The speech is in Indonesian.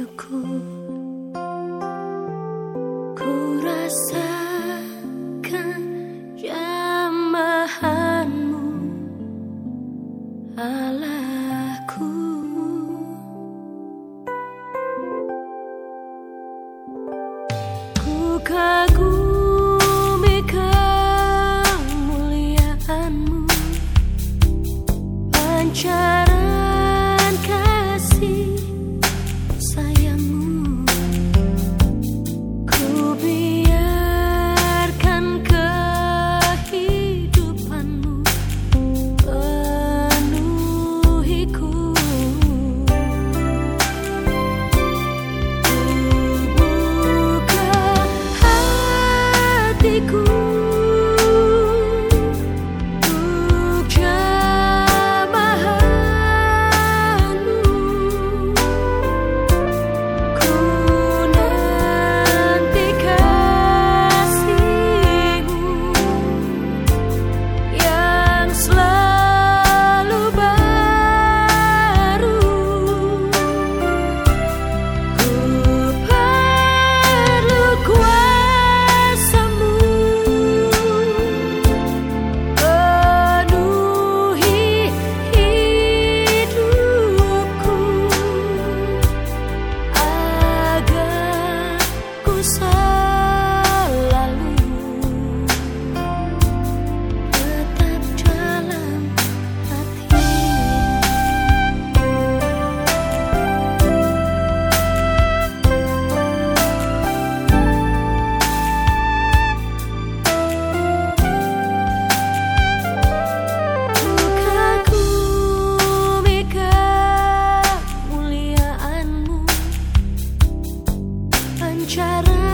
rinduku Ku rasakan jamahanmu Allahku cara.